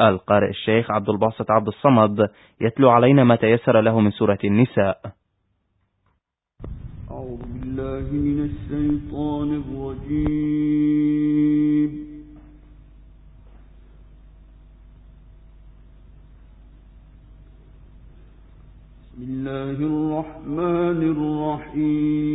القارئ الشيخ عبد الباسط عبد الصمد يتلو علينا ما تيسر له من سورة النساء. أعوذ بالله من الشيطان الرجيم. بسم الله الرحمن الرحيم.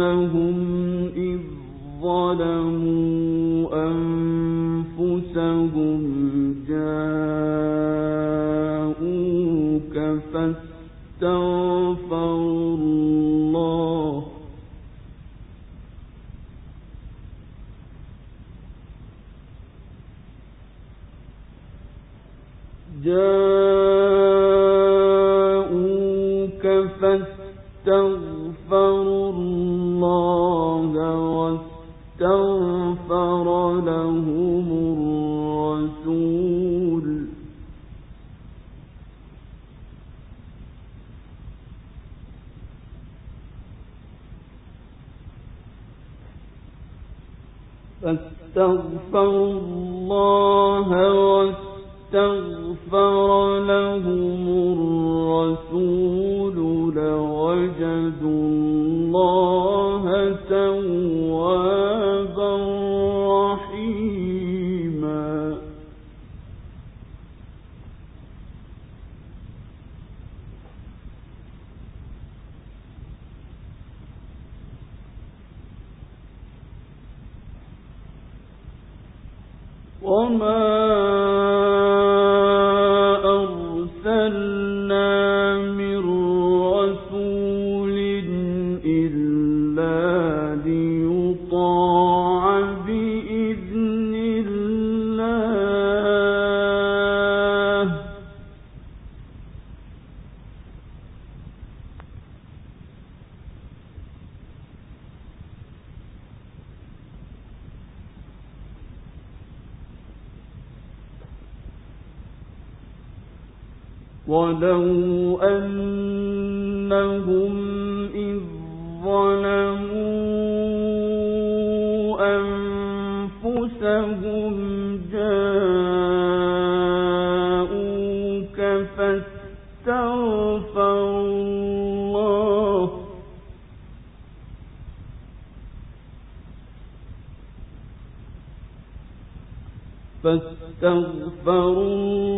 أنهم إذ ظلموا أنفسهم جاءوك فاستغفروا فاستغفروا الله واستغفر لهم الرسول لوجدوا الله توابا. ولو أنهم إذ ظلموا أنفسهم جاءوك فاستغفروا الله فاستغفروا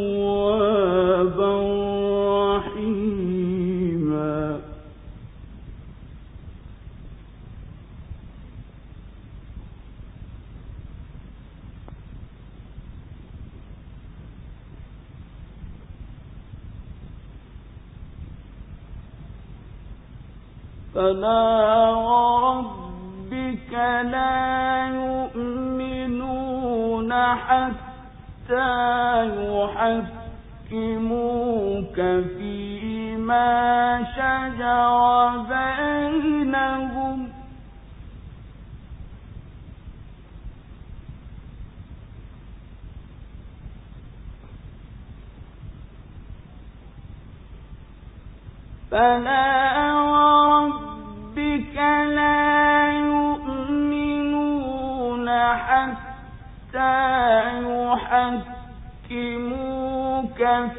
حتى يحكموك فيما شجر بينهم. فلا وربك لا يؤمنون حتى يحكموك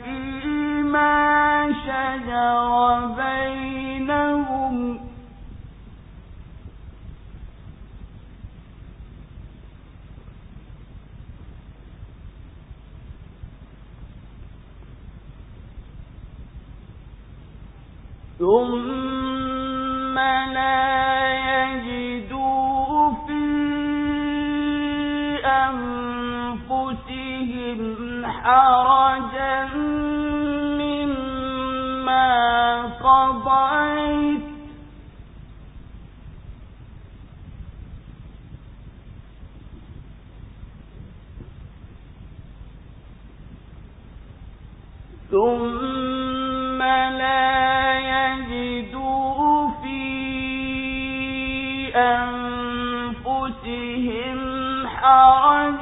فيما شجر بينهم. ثم لا حرجا مما قضيت. ثم لا يجدوا في أنفسهم حرجا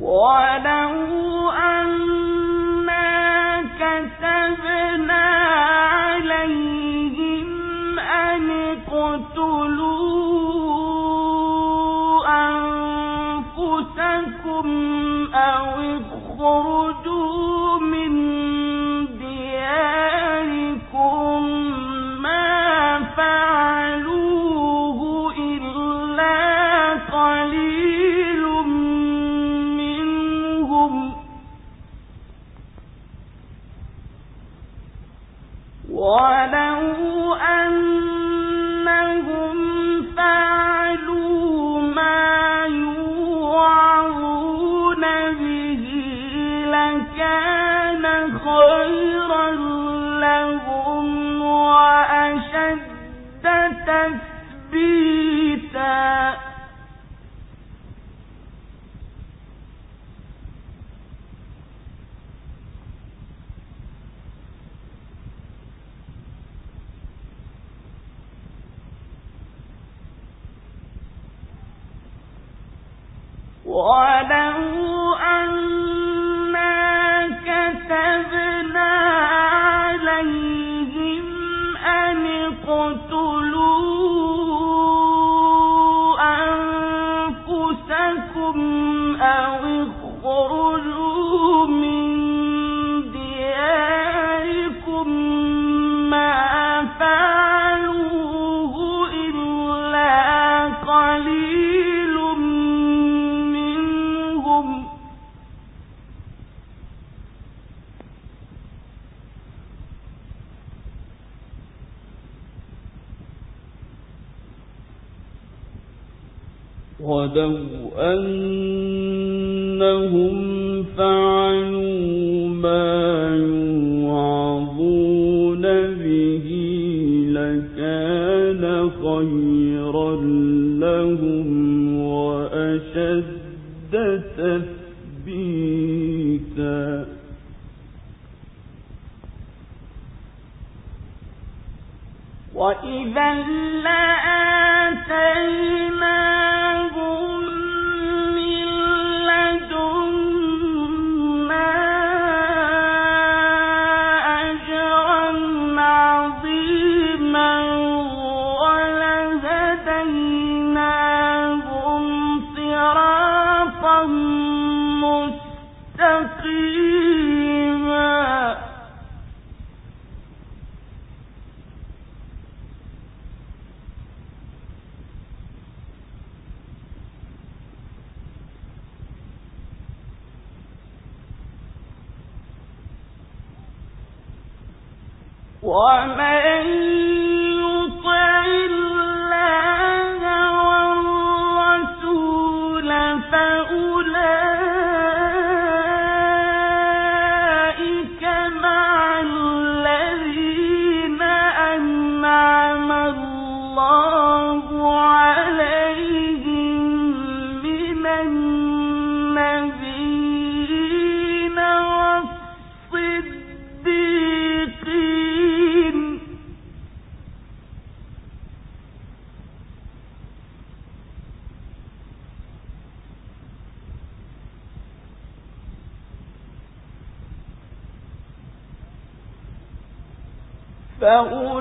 ولو hands ولو أنهم فعلوا ما يوعظون به لكان خيرا لهم وأشد تثبيتا وإذا لآتيناهم سيئة فأولئك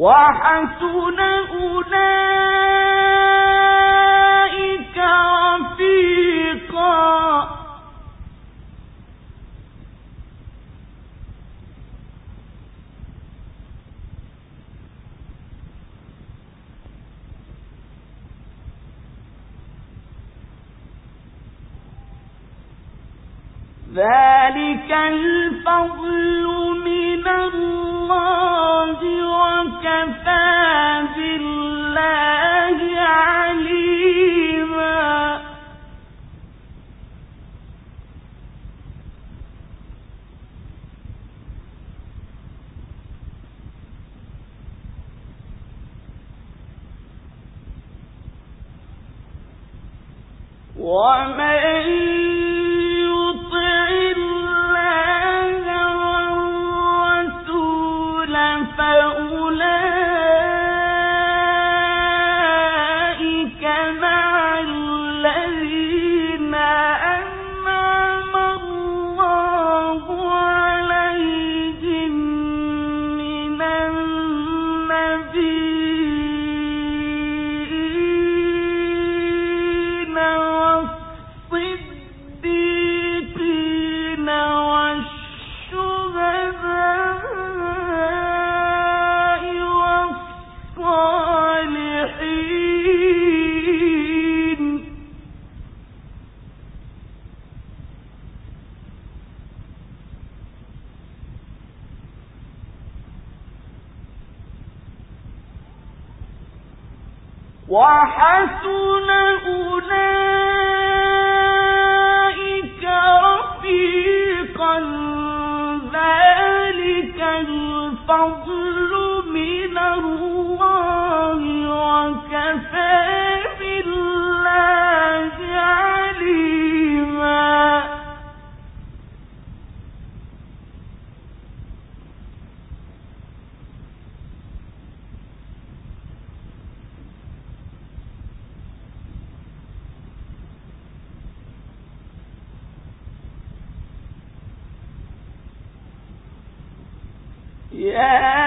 وحسن أولئك Yeah.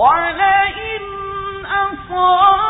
ولئن أصاب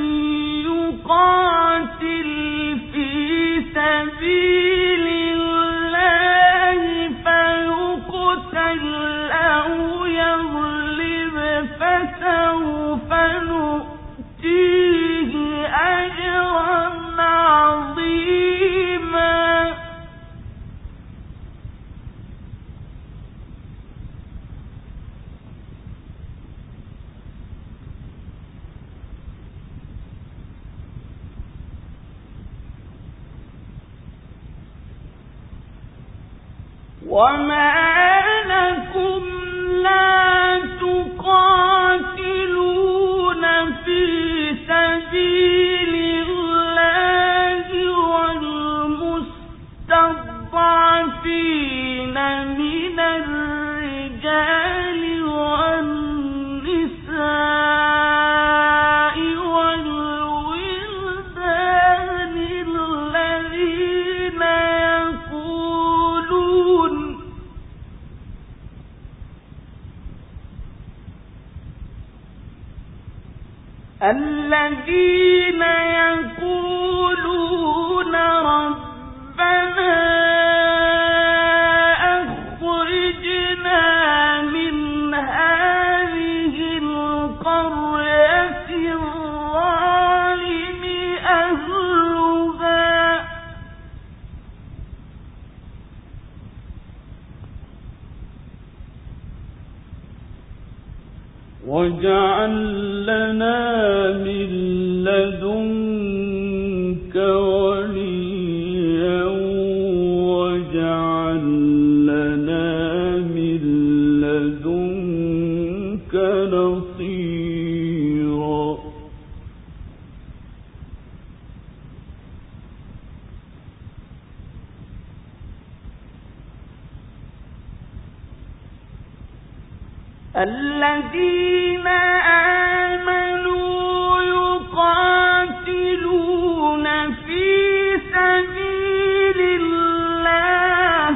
قاتل في سبيل وما الذين آمنوا يقاتلون في سبيل الله.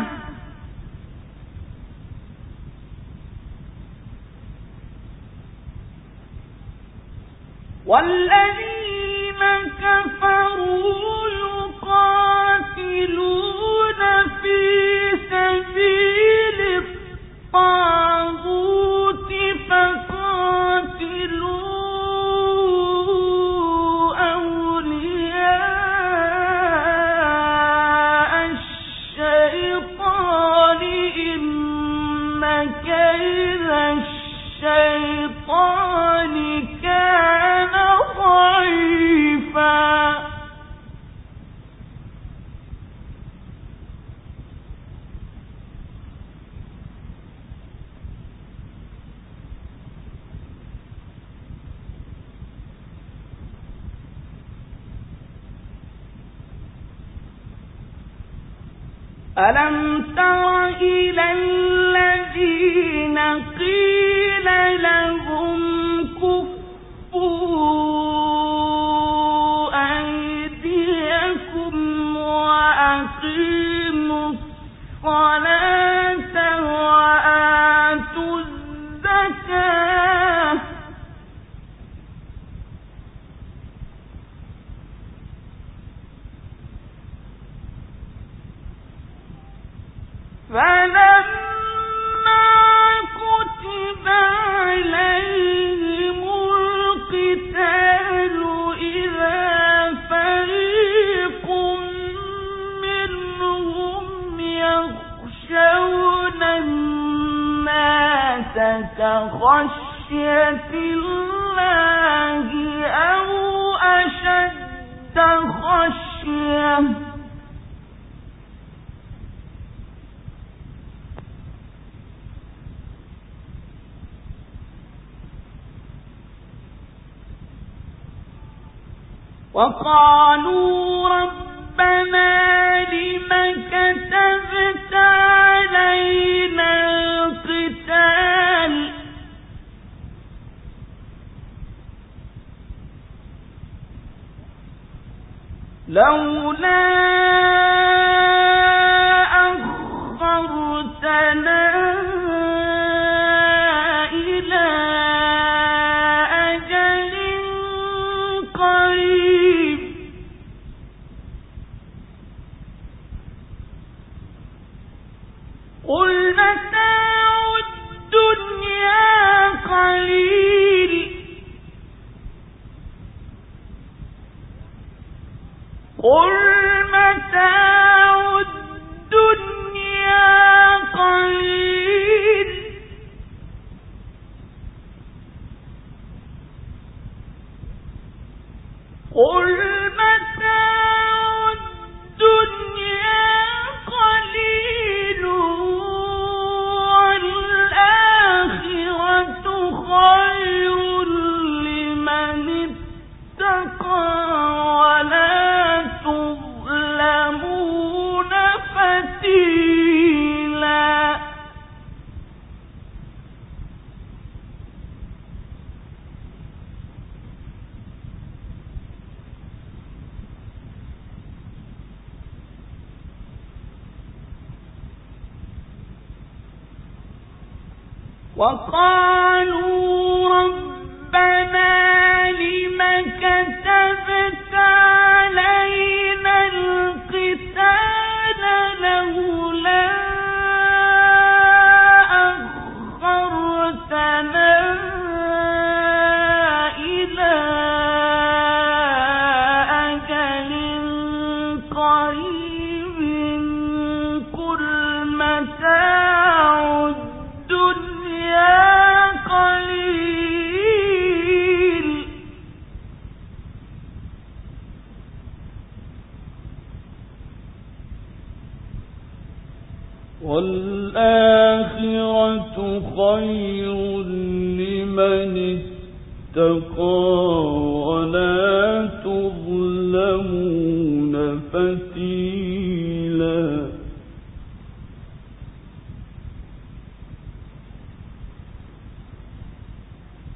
ألم تر إلى الذين قيل لهم كفوا أيديكم وأقيموا الصلاة وقالوا ربنا لم كتبت علينا القتال؟ لولا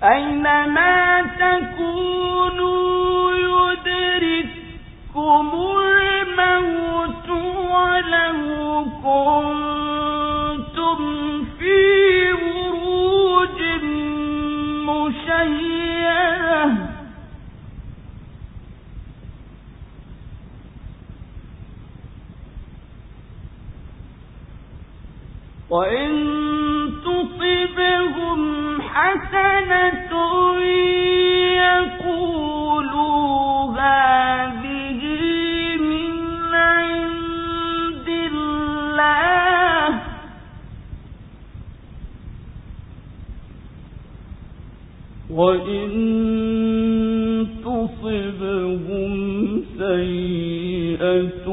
أينما تكونوا يدرككم الموت ولو كنتم في بروج مشيدة. وإن تصبهم حسنة من عند الله. وإن تصبهم سيئة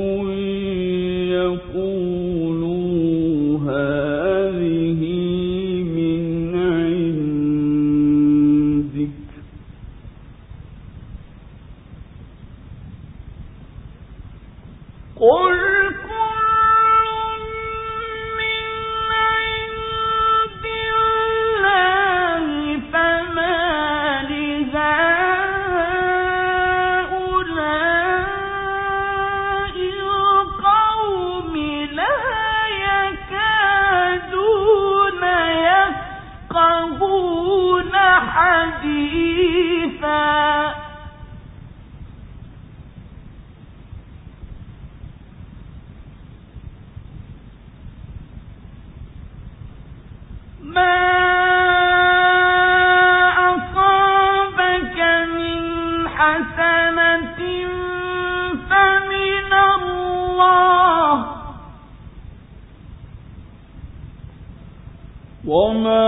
وما